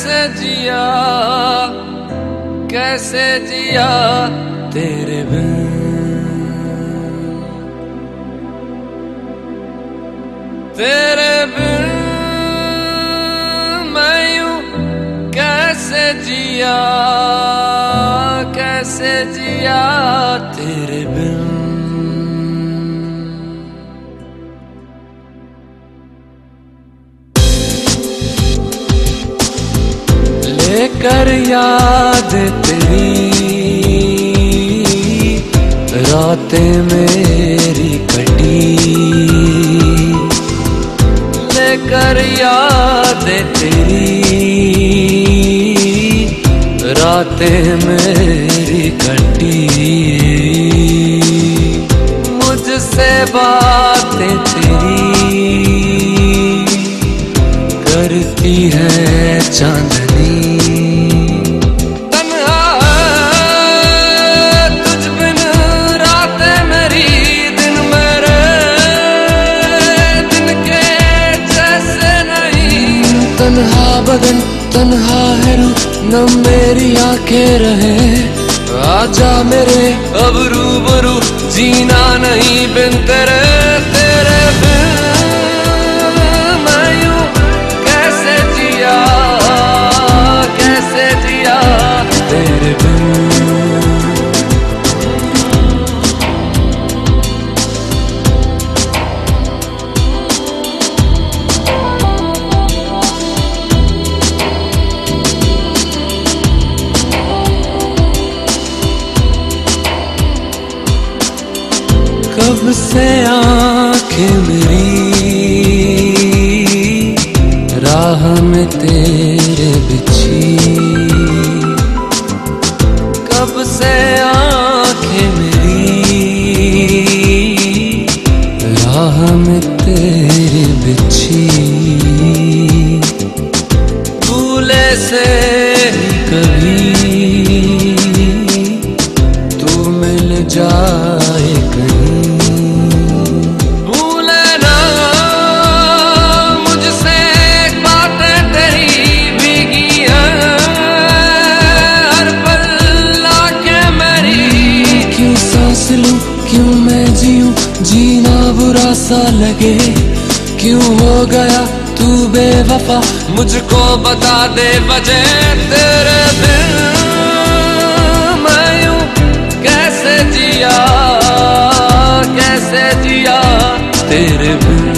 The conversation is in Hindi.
कैसे जिया कैसे जिया तेरे बिन? तेरे बिन मैं यूँ कैसे जिया कैसे जिया तेरे बिन? लेकर याद तेरी। रातें मेरी कटी। लेकर याद तेरी। रातें मेरी कटी। मुझसे बातें तेरी। करती है चांदनी बदन तन्हा है रू, न मेरी आँखें रहे। आजा मेरे अब रूबरू, जीना नहीं बिन तेरे। कब से आँखें मेरी राह में तेरे बिछी? कब से आँखें मेरी राह में तेरे सा लगे, क्यों हो गया तू बेवफा? मुझको बता दे वजह तेरे दिल मैं कैसे जिया कैसे जिया तेरे बिन?